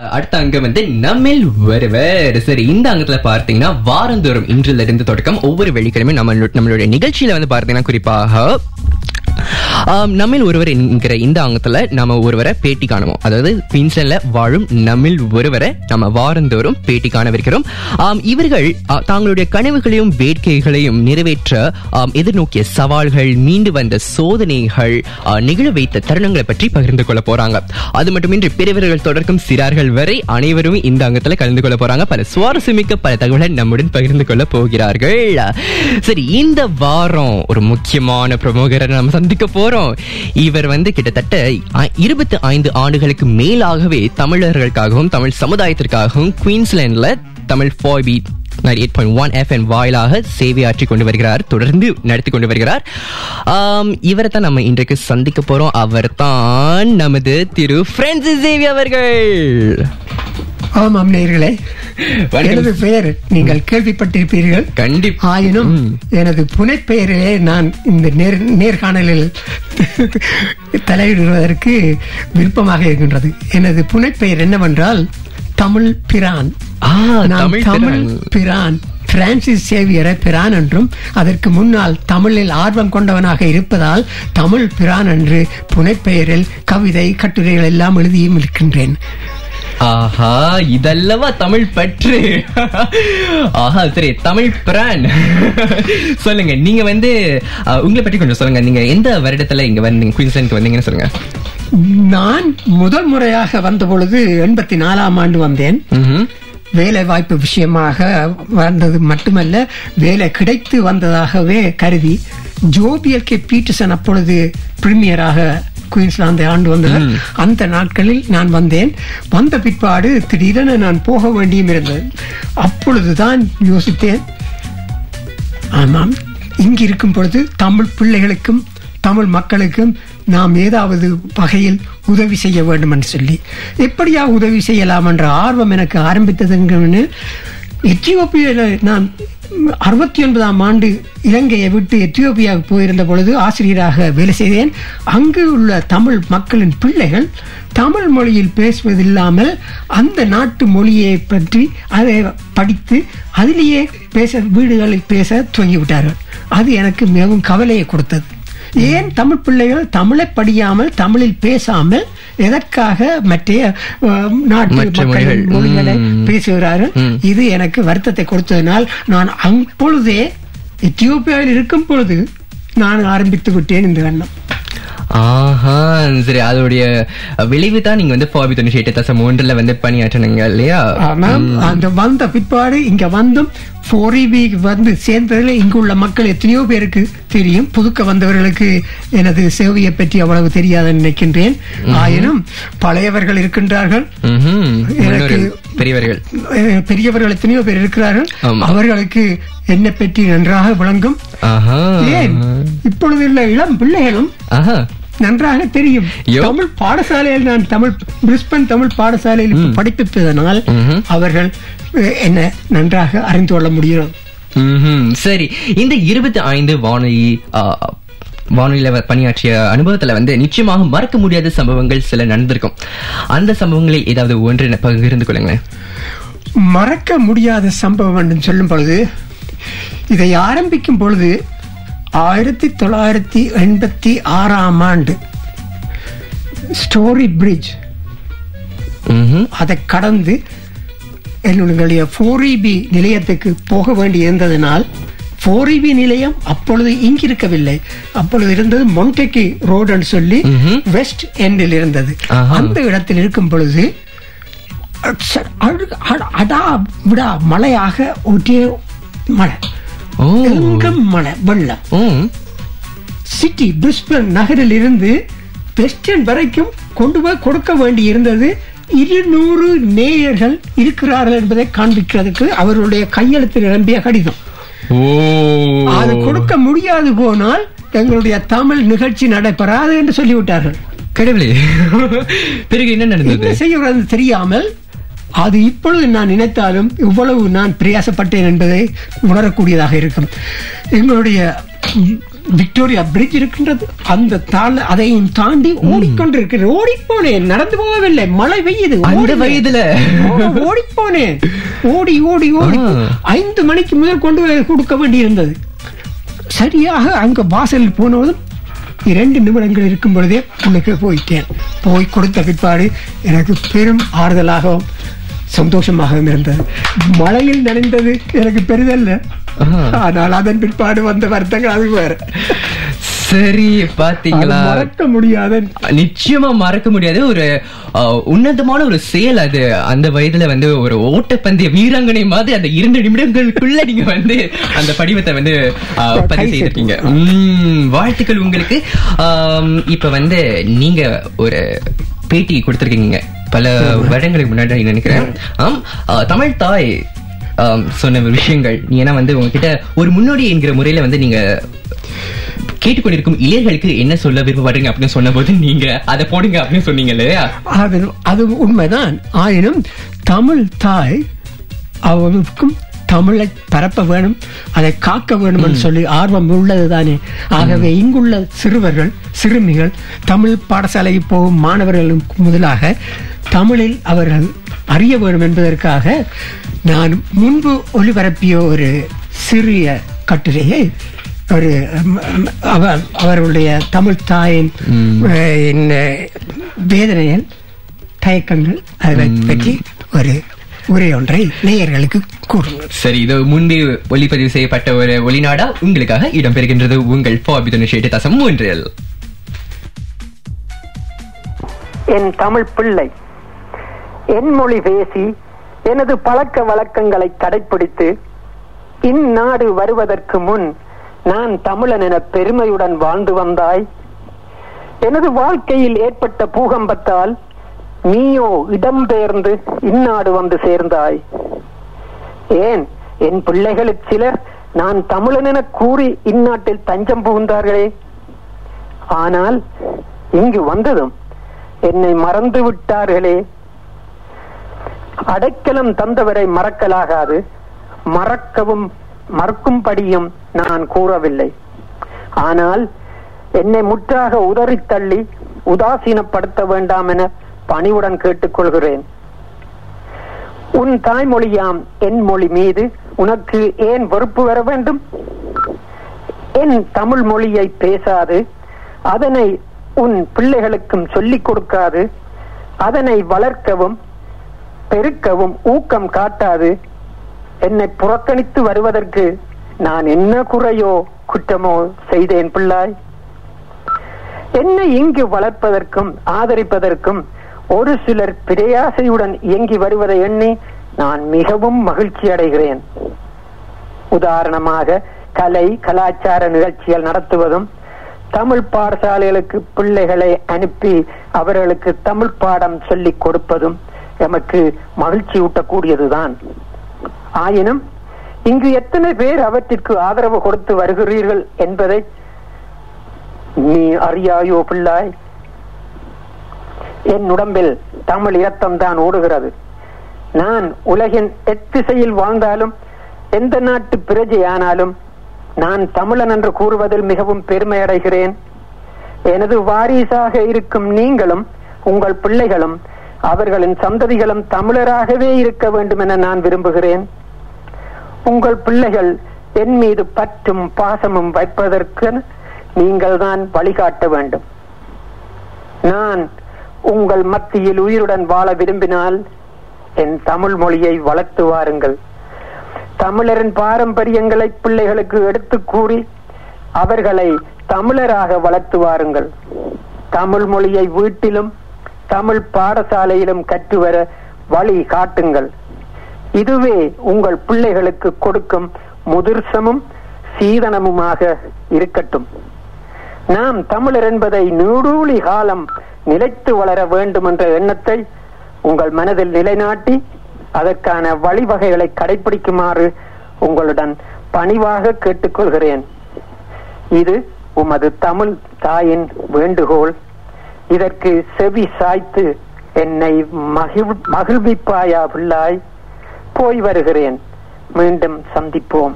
அடுத்த அங்கம் வந்து நம்மில் ஒருவர். சரி இந்த அங்கத்துல பார்த்தீங்கன்னா வாரந்தோறும் இன்றிலிருந்து இருந்து தொடக்கம் ஒவ்வொரு வெள்ளிக்கிழமை நம்ம நம்மளுடைய நிகழ்ச்சியில வந்து பார்த்தீங்கன்னா குறிப்பாக நம்மில் ஒருவர் என்கிற இந்த அங்கத்துல நம்ம ஒருவரை பேட்டி காணுவோம். அதாவது குயின்ஸ்லாண்ட்ல வாழும் நம்மில் ஒருவரை நம்ம வாரந்தோறும் பேட்டி காணவிருக்கிறோம். இவர்கள் தங்களுடைய கனவுகளையும் வேட்கைகளையும் நிறைவேற்ற எதிர்நோக்கிய சவால்கள் மீண்டு வந்த சோதனைகள் நிகழ வைத்த தருணங்களை பற்றி பகிர்ந்து கொள்ள போறாங்க. அது மட்டுமின்றி பெரியவர்கள் தொடர்க்கும் சிறார்கள் வரை அனைவரும் இந்த அங்கத்துல கலந்து கொள்ள போறாங்க. பல சுவாரஸ்யமிக்க பல தகவலை நம்முடன் பகிர்ந்து கொள்ள போகிறார்கள். சரி இந்த வாரம் ஒரு முக்கியமான பிரமுகரை நம்ம சந்திக்க போறோம். இவர் வந்து கிட்டத்தட்ட இருபத்தி ஐந்து ஆண்டுகளுக்கு மேலாகவே தமிழர்களுக்காகவும் தமிழ் சமுதாயத்திற்காகவும் குயின்ஸ்லாண்ட்ல தமிழ் ஃபாய்பி எயிட் பாயிண்ட் ஒன் எஃப்என் வாயிலாக சேவையாற்றி கொண்டு வருகிறார் தொடர்ந்து நடத்தி கொண்டு வருகிறார். இவரை தான் நம்ம இன்றைக்கு சந்திக்க போறோம். அவர் தான் நமது திரு பிரான்சிஸ் சேவி அவர்கள். ஆமாம் நேர்களே. எனது பெயர் நீங்கள் கேள்விப்பட்டிருப்பீர்கள். கண்டிப்பா. ஆயினும் எனது புனைப்பெயரிலே நான் இந்த நேர் நேர்காணலில் தலையிடுவதற்கு விருப்பமாக இருக்கின்றது. எனது புனைப்பெயர் என்னவென்றால் தமிழ் பிரான். நான் தமிழ். பிரான். பிரான்சிஸ் சேவியரை பிரான் என்றும் அதற்கு முன்னால் தமிழில் ஆர்வம் கொண்டவனாக இருப்பதால் தமிழ் பிரான் என்று புனைப்பெயரில் கவிதை கட்டுரைகள் எல்லாம் எழுதியும் இருக்கின்றேன். ஆஹா இதல்லவா தமிழ் பற்று. ஆஹா சரி தமிழ் பிரான். சொல்லுங்க நீங்க வந்து உங்களை பற்றி கொஞ்சம் சொல்லுங்க. நீங்க எந்த வருடத்துல இங்க வந்தீங்க குயின்ஸ்லாந்துக்கு வந்தீங்கன்னு சொல்லுங்க. நான் முதல் முறையாக வந்த பொழுது எண்பத்தி நாலாம் ஆண்டு வந்தேன். வேலை வாய்ப்பு விஷயமாக வந்தது மட்டுமல்ல வேலை கிடைத்து வந்ததாகவே கருதி ஜோபியல் கே பீட்டர்சன் அப்பொழுது பிரீமியராக குயின்ஸ்லாந்தை ஆண்டு வந்தவர். அந்த நாட்களில் நான் வந்தேன். வந்த பிற்பாடு திடீரென நான் போக வேண்டியும் இருந்தது. அப்பொழுதுதான் யோசித்தேன். ஆமாம் இங்கு இருக்கும் பொழுது தமிழ் பிள்ளைகளுக்கும் தமிழ் மக்களுக்கும் நாம் ஏதாவது வகையில் உதவி செய்ய வேண்டும் என்று சொல்லி. எப்படியா உதவி செய்யலாம் என்ற ஆர்வம் எனக்கு ஆரம்பித்ததுங்கன்னு எத்தியோப்பியாவில் நான் அறுபத்தி ஒன்பதாம் ஆண்டு இலங்கையை விட்டு எத்தியோப்பியாவுக்கு போயிருந்த பொழுது ஆசிரியராக வேலை செய்தேன். அங்கு உள்ள தமிழ் மக்களின் பிள்ளைகள் தமிழ் மொழியில் பேசுவதில்லாமல் அந்த நாட்டு மொழியை பற்றி அதை படித்து அதிலேயே பேச வீடுகளில் பேச துவங்கிவிட்டார்கள். அது எனக்கு மிகவும் கவலையை கொடுத்தது. ஏன் தமிழ் பிள்ளைகள் தமிழை படியாமல் தமிழில் பேசாமல் எதற்காக மற்ற நாட்டு மொழிகள். பேசுகிறார்கள். இது எனக்கு வருத்தத்தை கொடுத்ததனால் நான் அப்பொழுதே எத்தியோப்பியாவில் இருக்கும் பொழுது நான் ஆரம்பித்து விட்டேன் இந்த எண்ணம் ஆஹா சரி அதோடைய விளைவு தான் நீங்க வந்து ஃபாபி தொண்ணூற்றி எட்டு தசம் மூன்றுல வந்து பணியாற்றினீங்க இல்லையா? ஆமாம் அந்த வந்த பிற்பாடு இங்க வந்தும் ஃபோரிபி வந்து சேர்ந்ததுல இங்குள்ள மக்கள் எத்தனையோ பேருக்கு தெரியும். புதுக்க வந்தவர்களுக்கு எனது சேவையை பற்றி அவ்வளவு தெரியாதுன்னு நினைக்கின்றேன். ஆயினும் பழையவர்கள் இருக்கின்றார்கள். எனக்கு- பெரியவர்கள். பெரியவர்கள் எத்தனையோ பேர் இருக்கிறார்கள். அவர்களுக்கு என்னை பற்றி நன்றாக விளங்கும். ஏன்? இப்பொழுது உள்ள இளம் பிள்ளைகளும் நன்றாக தெரியும். தமிழ் பாடசாலையில் நான் தமிழ் பிரிஸ்பன் தமிழ் பாடசாலையில் படிப்பிப்பதனால். அவர்கள் என்ன நன்றாக அறிந்து கொள்ள முடியும். சரி இந்த இருபத்தி ஐந்து வானொலி வானொலியில பணியாற்றிய அனுபவத்துல வந்து நிச்சயமாக மறக்க முடியாத சம்பவங்கள் சில நடந்திருக்கும். அந்த சம்பவங்களை ஏதாவது ஒன்று பகிர்ந்து கொள்ளுங்களேன். மறக்க முடியாத சம்பவம் என்று சொல்லும் பொழுது இதை ஆரம்பிக்கும் பொழுது ஆயிரத்தி தொள்ளாயிரத்தி எண்பத்தி ஆறாம் ஆண்டு ஸ்டோரி பிரிட்ஜ். அதை கடந்து என்னுடைய ஃபோரிபி நிலையத்துக்கு போக வேண்டி இருந்ததினால் ஃபோரிபி நிலையம் அப்பொழுது இங்கிருக்கவில்லை அப்பொழுது இருந்தது மொன்டெக்கி ரோடுன்னு சொல்லி. வெஸ்ட் எண்டில் இருந்தது. அந்த இடத்தில் இருக்கும் பொழுது அடா விடா மழையாக ஒரே மழை. மழை வெள்ளம். சிட்டி பிரிஸ்பன் நகரில் இருந்து வெஸ்டர்ன் வரைக்கும் கொண்டு போய் கொடுக்க வேண்டி இருந்தது இருநூறு நேயர்கள் இருக்கிறார்கள் என்பதை காண்பிக்கிறதுக்கு அவருடைய கையெழுத்து நிரம்பிய கடிதம். அது கொடுக்க முடியாது போனால் எங்களுடைய தமிழ் நிகழ்ச்சி நடைபெறாது என்று சொல்லிவிட்டார்கள். கடவுளே. பிறகு என்ன நடந்தது? செய்வது தெரியாமல் அது இப்பொழுது நான் நினைத்தாலும் இவ்வளவு நான் பிரயாசப்பட்டேன் என்பதை உணரக்கூடியதாக இருக்கும். எங்களுடைய விக்டோரியா பிரிட்ஜ் இருக்கின்றது. அந்த தாள் அதையும் தாண்டி ஓடிக்கொண்டிருக்கிறேன் ஓடிப்போனேன். நடந்து போகவில்லை. மழை பெய்யுது. அந்த. வயதுல. ஓடிப்போனேன். ஓடி ஓடி ஓடி. ஐந்து மணிக்கு முதல் கொண்டு கொடுக்க வேண்டியிருந்தது. சரியாக அங்க வாசலில் போனதும் இரண்டு நிமிடங்கள் இருக்கும் பொழுதே உனக்கு போயிட்டேன். போய் கொடுத்த பிற்பாடு எனக்கு பெரும் ஆறுதலாகவும் சந்தோஷமாகவும் இருந்தது. மழையில் நனைந்தது எனக்கு பெரிதல்ல. ஆனால் அதன் பிற்பாடு வந்த வருத்தங்கள் அது வேற. சரி பாத்தீங்களா? மறக்க முடியாத நிச்சயமா மறக்க முடியாது. ஒரு உன்னதமான ஒரு செயல் அது. அந்த வயதுல வந்து ஒரு ஓட்டப்பந்தய வீராங்கனை மாதிரி அந்த இரண்டு நிமிடங்களுக்குள்ள நீங்க வந்து அந்த படிவத்தை வந்து பதிவு செய்திருக்கீங்க. வாழ்த்துக்கள் உங்களுக்கு. இப்ப வந்து நீங்க ஒரு பேட்டி கொடுத்திருக்கீங்க. பல வருடங்களுக்கு முன்னாடி நினைக்கிறேன். ஆம் தமிழ் தாய் சொன்ன விஷயங்கள். ஏன்னா வந்து உங்ககிட்ட ஒரு முன்னோடி என்கிற முறையில வந்து நீங்க கேட்டுக்கொண்டிருக்கும் இளையர்களுக்கு என்ன சொல்ல விருப்பப்படுறீங்க அப்படின்னு சொன்னபோது நீங்க அதை போடுங்க அப்படின்னு சொன்னீங்க இல்லையா? அது உண்மைதான். ஆயினும் தமிழ் தாய் அவருக்கும் தமிழை பரப்ப வேணும் அதை காக்க வேணும் என்று சொல்லி ஆர்வம் உள்ளது தானே ஆகவே இங்குள்ள சிறுவர்கள் சிறுமிகள் தமிழ் பாடசாலைக்கு போகும் மாணவர்களுக்கு முதலாக தமிழில் அவர்கள் அறிய வேண்டும் என்பதற்காக நான் முன்பு ஒளிபரப்பிய ஒரு சிறிய கட்டுரையை ஒரு அவர் அவருடைய தமிழ் தாயின் வேதனைகள் தயக்கங்கள் அதை பற்றி ஒரு உரை ஒன்றை நேயர்களுக்கு கூறுங்கள். சரி இது முன்பே ஒளிப்பதிவு செய்யப்பட்ட ஒரு ஒளிநாடா உங்களுக்காக இடம்பெறுகின்றது. உங்கள் பாபி தொண்ணூற்றி தசம் மூன்றில். என் தமிழ் பிள்ளை என் மொழி பேசி எனது பழக்க வழக்கங்களை கடைப்பிடித்து இந்நாடு வருவதற்கு முன் நான் தமிழன் என பெருமையுடன் வாழ்ந்து வந்தாய். எனது வாழ்க்கையில் ஏற்பட்ட பூகம்பத்தால் நீயோ இடம்பெயர்ந்து இந்நாடு வந்து சேர்ந்தாய். ஏன்? என் பிள்ளைகளில் சிலர் நான் தமிழன் என கூறி இந்நாட்டில் தஞ்சம் புகுந்தார்களே. ஆனால் இங்கு வந்ததும் என்னை மறந்து விட்டார்களே. அடைக்கலம் தந்தவரை மறக்கலாகாது மறக்கவும் மறுக்கும்படியும் நான் கூறவில்லை. ஆனால் என்னை முற்றாக உதறி தள்ளி உதாசீனப்படுத்த வேண்டாம் என பணிவுடன் கேட்டுக்கொள்கிறேன். உன் தாய்மொழியாம் என் மொழி மீது உனக்கு ஏன் வெறுப்பு வர வேண்டும்? என் தமிழ் மொழியை பேசாது அதனை உன் பிள்ளைகளுக்கும் சொல்லிக் கொடுக்காது அதனை வளர்க்கவும் பெருக்கவும் ஊக்கம் காட்டாது என்னை புறக்கணித்து வருவதற்கு நான் என்ன குறையோ குற்றமோ செய்தேன் பிள்ளாய். என்னை இங்கு வளர்ப்பதற்கும் ஆதரிப்பதற்கும் ஒரு சிலர் பிரயாசையுடன் இயங்கி வருவதை எண்ணி நான் மிகவும் மகிழ்ச்சி அடைகிறேன். உதாரணமாக கலை கலாச்சார நிகழ்ச்சிகள் நடத்துவதும் தமிழ் பாடசாலைகளுக்கு பிள்ளைகளை அனுப்பி அவர்களுக்கு தமிழ் பாடம் சொல்லிக் கொடுப்பதும் எமக்கு மகிழ்ச்சி ஊட்டக்கூடியதுதான் ஆயினும் இங்கு எத்தனை பேர் அவற்றிற்கு ஆதரவு கொடுத்து வருகிறீர்கள் என்பதை நீ அறியாயோ பிள்ளாய்? என் உடம்பில் தமிழ் இரத்தம் தான் ஓடுகிறது. நான் உலகின் எத்திசையில் வாழ்ந்தாலும் எந்த நாட்டு பிரஜையானாலும் நான் தமிழன் என்று கூறுவதில் மிகவும் பெருமை அடைகிறேன். எனது வாரிசாக இருக்கும் நீங்களும் உங்கள் பிள்ளைகளும் அவர்களின் சந்ததிகளும் தமிழராகவே இருக்க வேண்டும் என நான் விரும்புகிறேன். உங்கள் பிள்ளைகள் என் மீது பற்றும் பாசமும் வைப்பதற்கு நீங்கள் தான் வழிகாட்ட வேண்டும். நான் உங்கள் மத்தியில் உயிருடன் வாழ விரும்பினால் என் தமிழ் மொழியை வளர்த்து வாருங்கள். தமிழரின் பாரம்பரியங்களை பிள்ளைகளுக்கு எடுத்து கூறி அவர்களை தமிழராக வளர்த்து வாருங்கள். தமிழ் மொழியை வீட்டிலும் தமிழ் பாடசாலையிலும் கற்றுவர வழி காட்டுங்கள். இதுவே உங்கள் பிள்ளைகளுக்கு கொடுக்கும் முதிர்சமும் சீதனமுமாக இருக்கட்டும். நாம் தமிழர் என்பதை நூடூழி காலம் நிலைத்து வளர வேண்டும் என்ற எண்ணத்தை உங்கள் மனதில் நிலைநாட்டி அதற்கான வழிவகைகளை கடைபிடிக்குமாறு உங்களுடன் பணிவாக கேட்டுக்கொள்கிறேன். இது உமது தமிழ் தாயின் வேண்டுகோள். இதற்கு செவி சாய்த்து என்னை மகிழ் மகிழ்விப்பாயா பிள்ளாய் போய் வருகிறேன். மீண்டும் சந்திப்போம்.